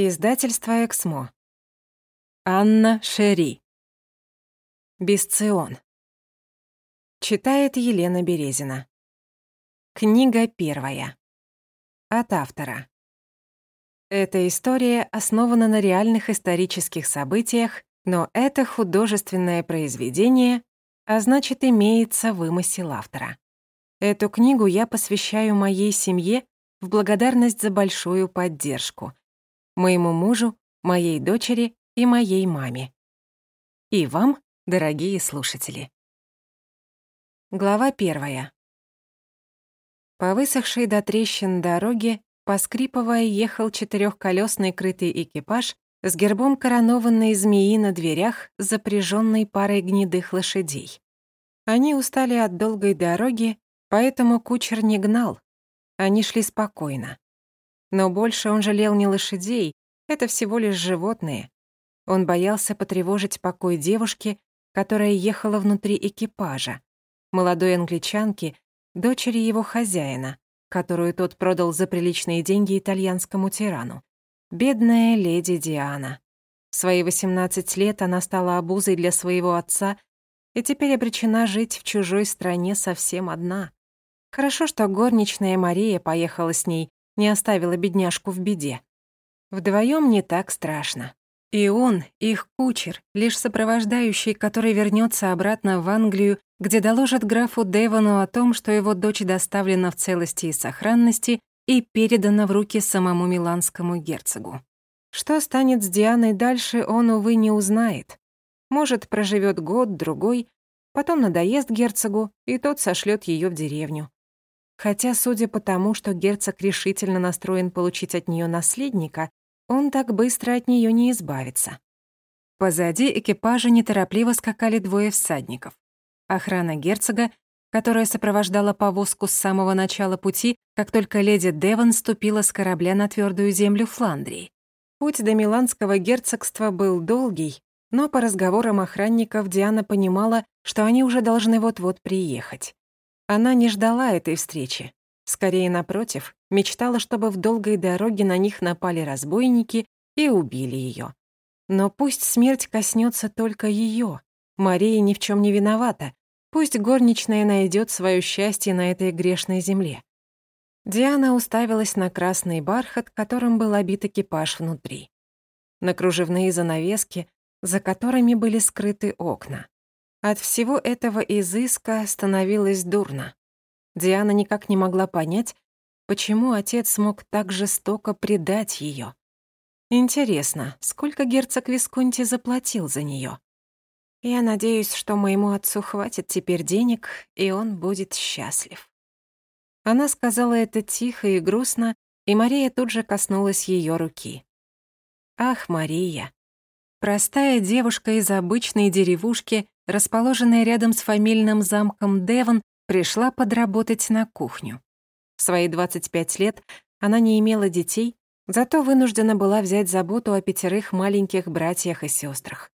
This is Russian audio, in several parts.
Издательство «Эксмо». Анна Шери. Бесцион. Читает Елена Березина. Книга первая. От автора. Эта история основана на реальных исторических событиях, но это художественное произведение, а значит, имеется вымысел автора. Эту книгу я посвящаю моей семье в благодарность за большую поддержку, моему мужу, моей дочери и моей маме. И вам, дорогие слушатели. Глава первая. По высохшей до трещин дороге, поскрипывая, ехал четырехколесный крытый экипаж с гербом коронованной змеи на дверях, запряженной парой гнедых лошадей. Они устали от долгой дороги, поэтому кучер не гнал. Они шли спокойно. Но больше он жалел не лошадей, это всего лишь животные. Он боялся потревожить покой девушки, которая ехала внутри экипажа, молодой англичанки, дочери его хозяина, которую тот продал за приличные деньги итальянскому тирану. Бедная леди Диана. В свои 18 лет она стала обузой для своего отца и теперь обречена жить в чужой стране совсем одна. Хорошо, что горничная Мария поехала с ней, не оставила бедняжку в беде. Вдвоем не так страшно. И он, их кучер, лишь сопровождающий, который вернется обратно в Англию, где доложит графу Девону о том, что его дочь доставлена в целости и сохранности и передана в руки самому миланскому герцогу. Что станет с Дианой дальше, он, увы, не узнает. Может, проживет год-другой, потом надоест герцогу, и тот сошлет ее в деревню. Хотя, судя по тому, что герцог решительно настроен получить от нее наследника, он так быстро от нее не избавится. Позади экипажа неторопливо скакали двое всадников. Охрана герцога, которая сопровождала повозку с самого начала пути, как только леди Девон ступила с корабля на твердую землю Фландрии. Путь до Миланского герцогства был долгий, но по разговорам охранников Диана понимала, что они уже должны вот-вот приехать. Она не ждала этой встречи. Скорее, напротив, мечтала, чтобы в долгой дороге на них напали разбойники и убили ее. Но пусть смерть коснется только ее. Мария ни в чем не виновата. Пусть горничная найдет свое счастье на этой грешной земле. Диана уставилась на красный бархат, которым был обит экипаж внутри. На кружевные занавески, за которыми были скрыты окна. От всего этого изыска становилось дурно. Диана никак не могла понять, почему отец смог так жестоко предать ее. Интересно, сколько герцог Висконти заплатил за нее? Я надеюсь, что моему отцу хватит теперь денег, и он будет счастлив. Она сказала это тихо и грустно, и Мария тут же коснулась ее руки. Ах, Мария. Простая девушка из обычной деревушки, расположенная рядом с фамильным замком Девон, пришла подработать на кухню. В свои 25 лет она не имела детей, зато вынуждена была взять заботу о пятерых маленьких братьях и сестрах.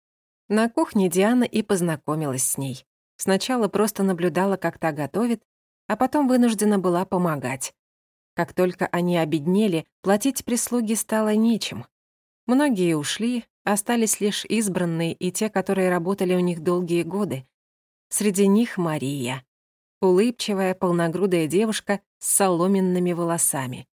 На кухне Диана и познакомилась с ней. Сначала просто наблюдала, как та готовит, а потом вынуждена была помогать. Как только они обеднели, платить прислуги стало нечем. Многие ушли, остались лишь избранные и те, которые работали у них долгие годы. Среди них Мария улыбчивая, полногрудая девушка с соломенными волосами.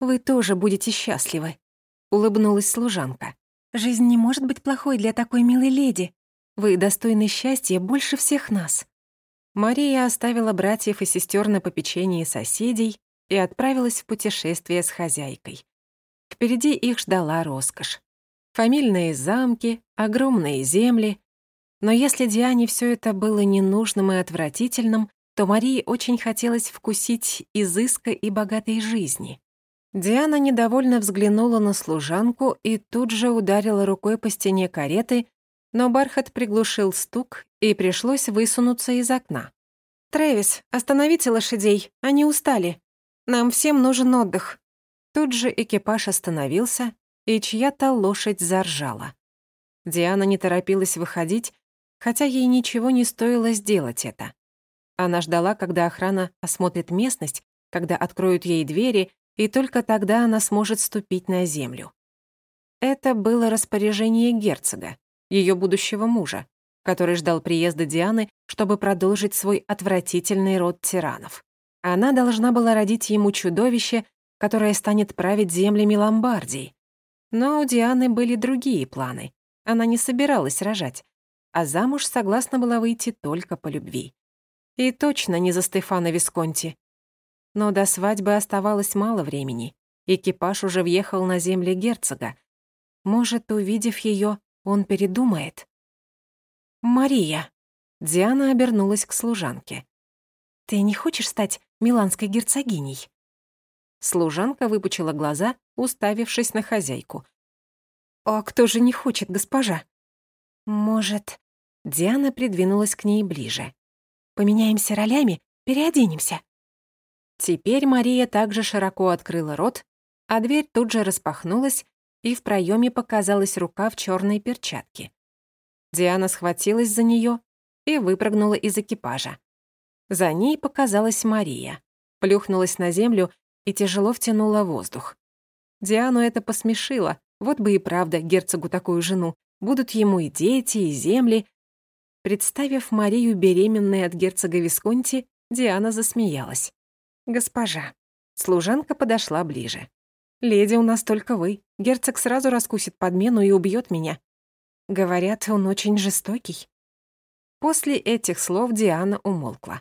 «Вы тоже будете счастливы», — улыбнулась служанка. «Жизнь не может быть плохой для такой милой леди. Вы достойны счастья больше всех нас». Мария оставила братьев и сестер на попечении соседей и отправилась в путешествие с хозяйкой. Впереди их ждала роскошь. Фамильные замки, огромные земли. Но если Диане все это было ненужным и отвратительным, то Марии очень хотелось вкусить изыска и богатой жизни. Диана недовольно взглянула на служанку и тут же ударила рукой по стене кареты, но бархат приглушил стук, и пришлось высунуться из окна. «Трэвис, остановите лошадей, они устали. Нам всем нужен отдых». Тут же экипаж остановился, и чья-то лошадь заржала. Диана не торопилась выходить, хотя ей ничего не стоило сделать это. Она ждала, когда охрана осмотрит местность, когда откроют ей двери, и только тогда она сможет ступить на землю. Это было распоряжение герцога, ее будущего мужа, который ждал приезда Дианы, чтобы продолжить свой отвратительный род тиранов. Она должна была родить ему чудовище, которое станет править землями Ломбардии. Но у Дианы были другие планы. Она не собиралась рожать, а замуж согласна была выйти только по любви. И точно не за Стефана Висконти. Но до свадьбы оставалось мало времени. Экипаж уже въехал на земли герцога. Может, увидев ее, он передумает? «Мария!» Диана обернулась к служанке. «Ты не хочешь стать миланской герцогиней?» Служанка выпучила глаза, уставившись на хозяйку. «А кто же не хочет, госпожа?» «Может...» Диана придвинулась к ней ближе. «Поменяемся ролями, переоденемся». Теперь Мария также широко открыла рот, а дверь тут же распахнулась, и в проеме показалась рука в черной перчатке. Диана схватилась за нее и выпрыгнула из экипажа. За ней показалась Мария, плюхнулась на землю и тяжело втянула воздух. Диану это посмешило, вот бы и правда герцогу такую жену, будут ему и дети, и земли. Представив Марию беременной от герцога Висконти, Диана засмеялась. «Госпожа». Служанка подошла ближе. «Леди, у нас только вы. Герцог сразу раскусит подмену и убьет меня. Говорят, он очень жестокий». После этих слов Диана умолкла.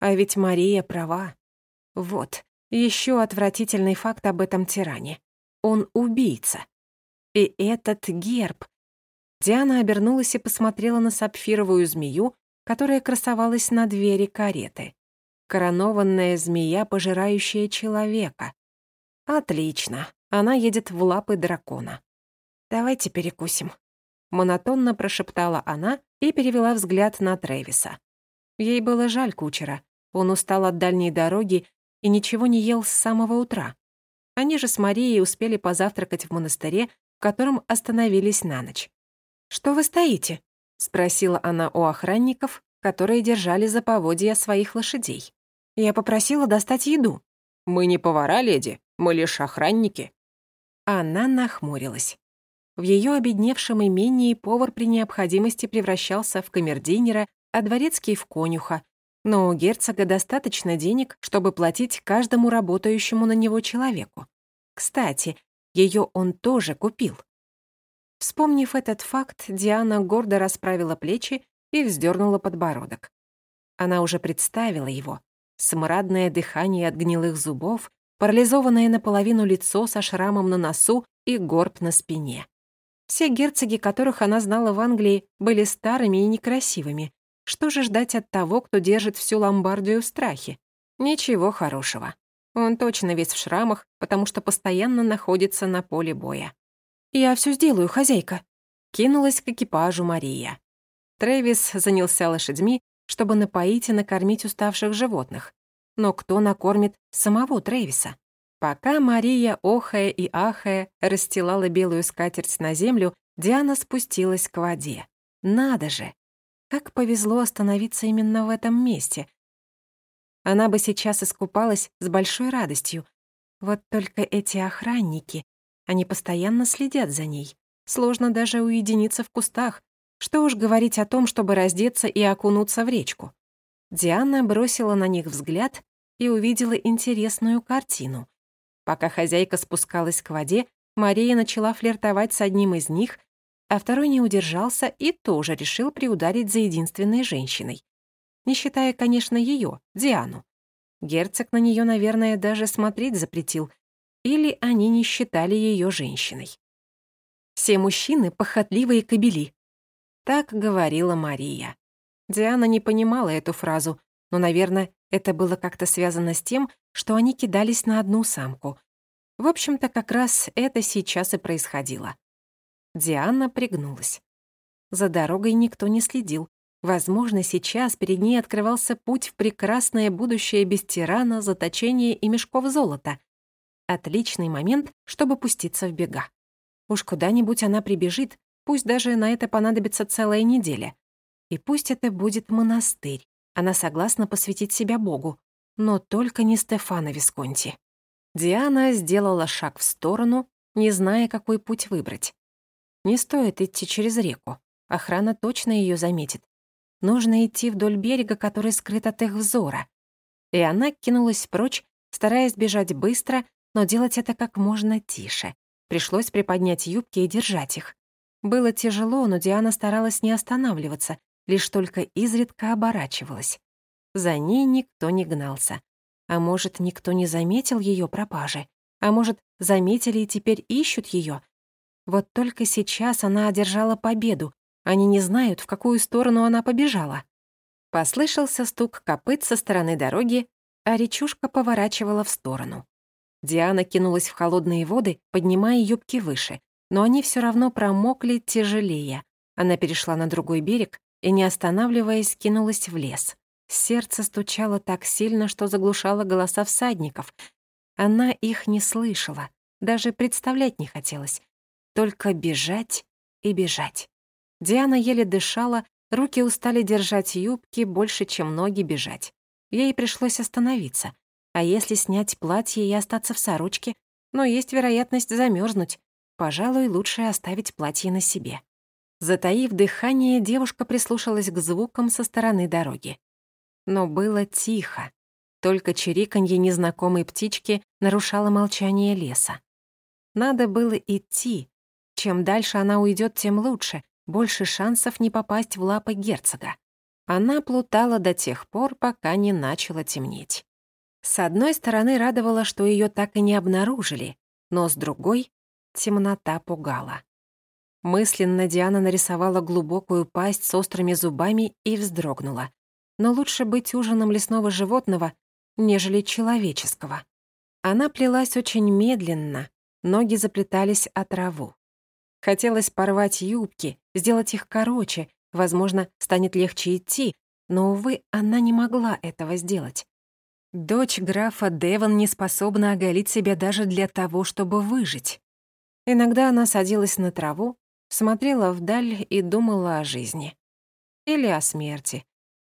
А ведь Мария права. Вот, еще отвратительный факт об этом тиране. Он убийца. И этот герб. Диана обернулась и посмотрела на сапфировую змею, которая красовалась на двери кареты. Коронованная змея, пожирающая человека. Отлично. Она едет в лапы дракона. Давайте перекусим. Монотонно прошептала она и перевела взгляд на Трэвиса. Ей было жаль кучера. Он устал от дальней дороги и ничего не ел с самого утра. Они же с Марией успели позавтракать в монастыре, в котором остановились на ночь. «Что вы стоите?» — спросила она у охранников, которые держали за поводья своих лошадей. «Я попросила достать еду». «Мы не повара, леди, мы лишь охранники». Она нахмурилась. В ее обедневшем имении повар при необходимости превращался в камердинера, а дворецкий — в конюха, но у герцога достаточно денег, чтобы платить каждому работающему на него человеку. Кстати, ее он тоже купил. Вспомнив этот факт, Диана гордо расправила плечи и вздернула подбородок. Она уже представила его. Смрадное дыхание от гнилых зубов, парализованное наполовину лицо со шрамом на носу и горб на спине. Все герцоги, которых она знала в Англии, были старыми и некрасивыми, что же ждать от того, кто держит всю Ломбардию в страхе? Ничего хорошего. Он точно весь в шрамах, потому что постоянно находится на поле боя. «Я все сделаю, хозяйка», — кинулась к экипажу Мария. Трэвис занялся лошадьми, чтобы напоить и накормить уставших животных. Но кто накормит самого Трэвиса? Пока Мария, охая и ахая, расстилала белую скатерть на землю, Диана спустилась к воде. Надо же! Как повезло остановиться именно в этом месте. Она бы сейчас искупалась с большой радостью. Вот только эти охранники, они постоянно следят за ней. Сложно даже уединиться в кустах. Что уж говорить о том, чтобы раздеться и окунуться в речку. Диана бросила на них взгляд и увидела интересную картину. Пока хозяйка спускалась к воде, Мария начала флиртовать с одним из них, а второй не удержался и тоже решил приударить за единственной женщиной. Не считая, конечно, ее, Диану. Герцог на нее, наверное, даже смотреть запретил, или они не считали ее женщиной. «Все мужчины — похотливые кобели», — так говорила Мария. Диана не понимала эту фразу, но, наверное, это было как-то связано с тем, что они кидались на одну самку. В общем-то, как раз это сейчас и происходило. Диана пригнулась. За дорогой никто не следил. Возможно, сейчас перед ней открывался путь в прекрасное будущее без тирана, заточения и мешков золота. Отличный момент, чтобы пуститься в бега. Уж куда-нибудь она прибежит, пусть даже на это понадобится целая неделя. И пусть это будет монастырь. Она согласна посвятить себя Богу, но только не Стефана Висконти. Диана сделала шаг в сторону, не зная, какой путь выбрать. Не стоит идти через реку. Охрана точно ее заметит. Нужно идти вдоль берега, который скрыт от их взора. И она кинулась прочь, стараясь бежать быстро, но делать это как можно тише. Пришлось приподнять юбки и держать их. Было тяжело, но Диана старалась не останавливаться, лишь только изредка оборачивалась. За ней никто не гнался. А может, никто не заметил ее пропажи? А может, заметили и теперь ищут ее? Вот только сейчас она одержала победу. Они не знают, в какую сторону она побежала. Послышался стук копыт со стороны дороги, а речушка поворачивала в сторону. Диана кинулась в холодные воды, поднимая юбки выше, но они все равно промокли тяжелее. Она перешла на другой берег и, не останавливаясь, кинулась в лес. Сердце стучало так сильно, что заглушало голоса всадников. Она их не слышала, даже представлять не хотелось. Только бежать и бежать. Диана еле дышала, руки устали держать юбки больше, чем ноги бежать. Ей пришлось остановиться. А если снять платье и остаться в сорочке? Но есть вероятность замерзнуть. Пожалуй, лучше оставить платье на себе. Затаив дыхание, девушка прислушалась к звукам со стороны дороги. Но было тихо. Только чириканье незнакомой птички нарушало молчание леса. Надо было идти. Чем дальше она уйдет, тем лучше. Больше шансов не попасть в лапы герцога. Она плутала до тех пор, пока не начало темнеть. С одной стороны, радовало, что ее так и не обнаружили, но с другой — темнота пугала. Мысленно Диана нарисовала глубокую пасть с острыми зубами и вздрогнула. Но лучше быть ужином лесного животного, нежели человеческого. Она плелась очень медленно, ноги заплетались о траву. Хотелось порвать юбки, сделать их короче, возможно, станет легче идти, но, увы, она не могла этого сделать. Дочь графа Девон не способна оголить себя даже для того, чтобы выжить. Иногда она садилась на траву, смотрела вдаль и думала о жизни. Или о смерти.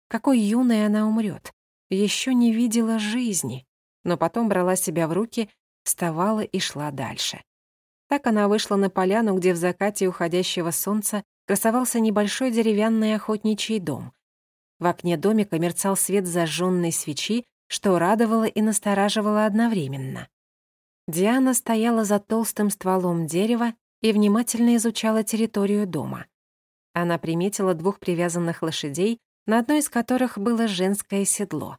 Какой юной она умрет. Еще не видела жизни, но потом брала себя в руки, вставала и шла дальше. Так она вышла на поляну, где в закате уходящего солнца красовался небольшой деревянный охотничий дом. В окне домика мерцал свет зажженной свечи, что радовало и настораживало одновременно. Диана стояла за толстым стволом дерева и внимательно изучала территорию дома. Она приметила двух привязанных лошадей, на одной из которых было женское седло.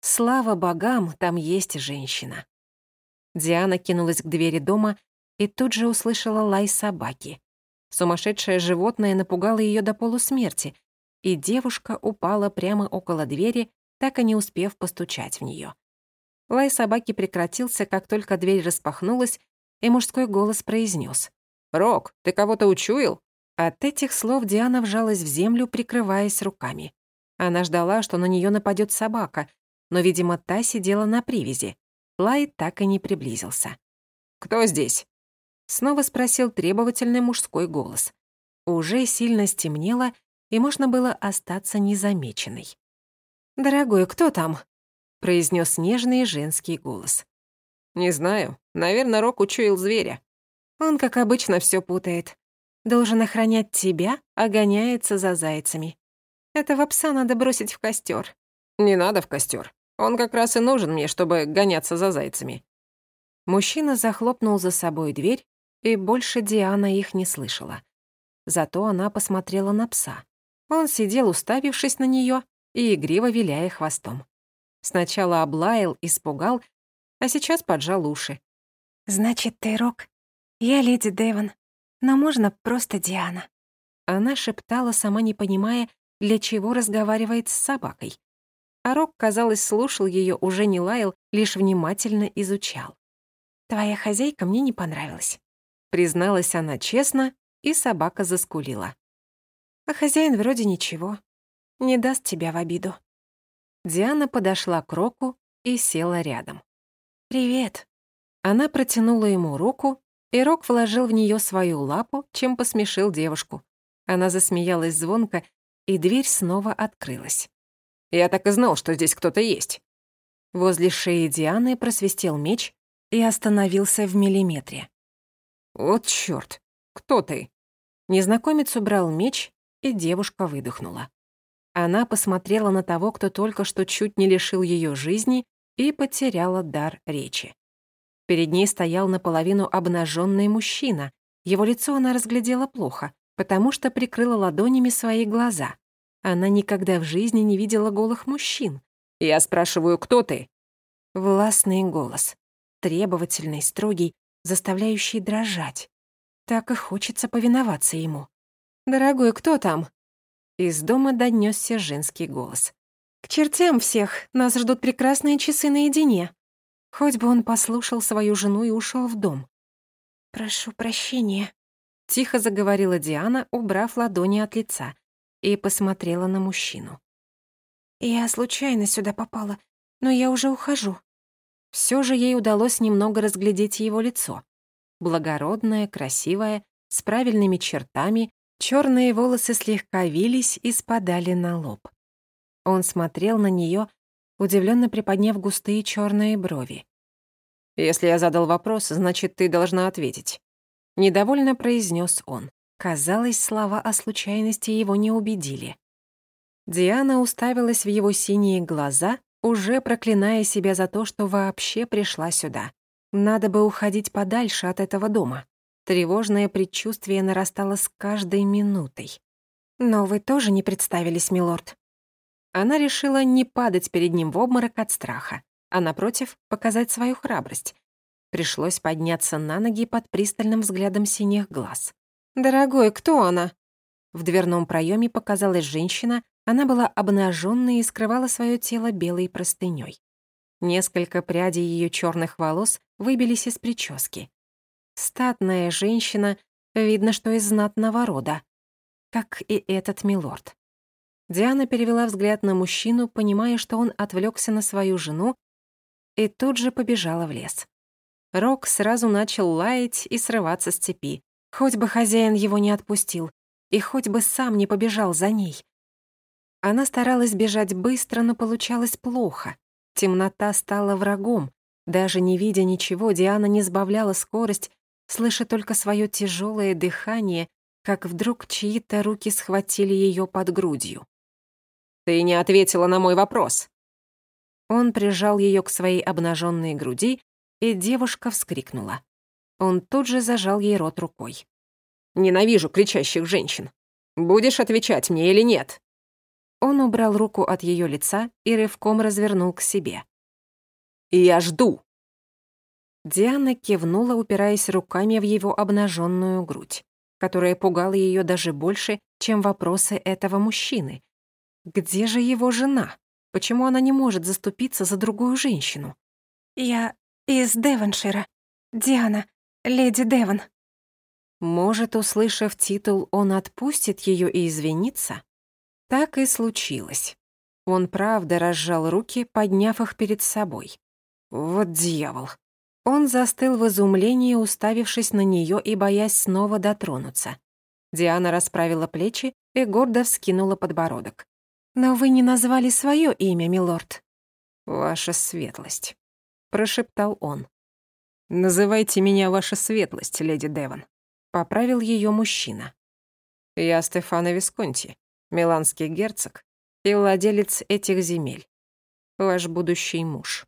Слава богам, там есть женщина. Диана кинулась к двери дома и тут же услышала лай собаки. Сумасшедшее животное напугало ее до полусмерти, и девушка упала прямо около двери, так и не успев постучать в нее. Лай собаки прекратился, как только дверь распахнулась, и мужской голос произнес: «Рок, ты кого-то учуял?» От этих слов Диана вжалась в землю, прикрываясь руками. Она ждала, что на нее нападет собака, но, видимо, та сидела на привязи. Лай так и не приблизился. «Кто здесь?» Снова спросил требовательный мужской голос. Уже сильно стемнело, и можно было остаться незамеченной. «Дорогой, кто там?» — произнес нежный женский голос. «Не знаю. Наверное, Рок учуял зверя. Он, как обычно, все путает. Должен охранять тебя, а гоняется за зайцами. Этого пса надо бросить в костер. Не надо в костер. Он как раз и нужен мне, чтобы гоняться за зайцами. Мужчина захлопнул за собой дверь, и больше Диана их не слышала. Зато она посмотрела на пса. Он сидел, уставившись на нее и игриво виляя хвостом. Сначала облаял, испугал, а сейчас поджал уши. «Значит, ты Рок?» «Я леди Дэвон, но можно просто Диана». Она шептала, сама не понимая, для чего разговаривает с собакой. А Рок, казалось, слушал ее, уже не лаял, лишь внимательно изучал. «Твоя хозяйка мне не понравилась», — призналась она честно, и собака заскулила. «А хозяин вроде ничего, не даст тебя в обиду». Диана подошла к Року и села рядом. «Привет». Она протянула ему руку, и Рок вложил в нее свою лапу, чем посмешил девушку. Она засмеялась звонко, и дверь снова открылась. «Я так и знал, что здесь кто-то есть». Возле шеи Дианы просвистел меч и остановился в миллиметре. Вот чёрт, кто ты?» Незнакомец убрал меч, и девушка выдохнула. Она посмотрела на того, кто только что чуть не лишил её жизни, и потеряла дар речи. Перед ней стоял наполовину обнаженный мужчина. Его лицо она разглядела плохо, потому что прикрыла ладонями свои глаза. Она никогда в жизни не видела голых мужчин. «Я спрашиваю, кто ты?» Властный голос. Требовательный, строгий, заставляющий дрожать. Так и хочется повиноваться ему. «Дорогой, кто там?» Из дома донёсся женский голос. «К чертям всех! Нас ждут прекрасные часы наедине!» Хоть бы он послушал свою жену и ушел в дом. «Прошу прощения», — тихо заговорила Диана, убрав ладони от лица, и посмотрела на мужчину. «Я случайно сюда попала, но я уже ухожу». Все же ей удалось немного разглядеть его лицо. Благородное, красивое, с правильными чертами, черные волосы слегка вились и спадали на лоб. Он смотрел на нее, удивленно приподняв густые черные брови. «Если я задал вопрос, значит, ты должна ответить», — недовольно произнес он. Казалось, слова о случайности его не убедили. Диана уставилась в его синие глаза, уже проклиная себя за то, что вообще пришла сюда. Надо бы уходить подальше от этого дома. Тревожное предчувствие нарастало с каждой минутой. «Но вы тоже не представились, милорд». Она решила не падать перед ним в обморок от страха а напротив, показать свою храбрость. Пришлось подняться на ноги под пристальным взглядом синих глаз. «Дорогой, кто она?» В дверном проеме показалась женщина, она была обнаженной и скрывала свое тело белой простыней. Несколько прядей ее черных волос выбились из прически. Статная женщина, видно, что из знатного рода, как и этот милорд. Диана перевела взгляд на мужчину, понимая, что он отвлекся на свою жену и тут же побежала в лес. Рок сразу начал лаять и срываться с цепи. Хоть бы хозяин его не отпустил, и хоть бы сам не побежал за ней. Она старалась бежать быстро, но получалось плохо. Темнота стала врагом. Даже не видя ничего, Диана не сбавляла скорость, слыша только свое тяжелое дыхание, как вдруг чьи-то руки схватили ее под грудью. «Ты не ответила на мой вопрос», он прижал ее к своей обнаженной груди, и девушка вскрикнула. Он тут же зажал ей рот рукой. «Ненавижу кричащих женщин. Будешь отвечать мне или нет?» Он убрал руку от ее лица и рывком развернул к себе. «Я жду!» Диана кивнула, упираясь руками в его обнаженную грудь, которая пугала ее даже больше, чем вопросы этого мужчины. Где же его жена? Почему она не может заступиться за другую женщину? «Я из Девоншира. Диана, леди Девон». Может, услышав титул, он отпустит ее и извинится? Так и случилось. Он правда разжал руки, подняв их перед собой. Вот дьявол. Он застыл в изумлении, уставившись на нее и боясь снова дотронуться. Диана расправила плечи и гордо вскинула подбородок. «Но вы не назвали свое имя, милорд». «Ваша светлость», — прошептал он. «Называйте меня ваша светлость, леди Девон», — поправил ее мужчина. «Я Стефано Висконти, миланский герцог и владелец этих земель, ваш будущий муж».